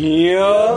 Yeah.